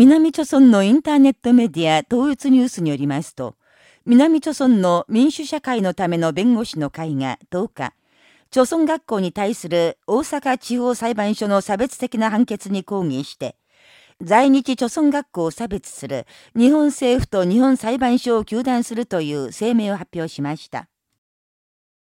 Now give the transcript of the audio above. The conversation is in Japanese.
南朝村のインターネットメディア統一ニュースによりますと、南朝村の民主社会のための弁護士の会が10日、朝村学校に対する大阪地方裁判所の差別的な判決に抗議して、在日朝村学校を差別する日本政府と日本裁判所を糾弾するという声明を発表しました。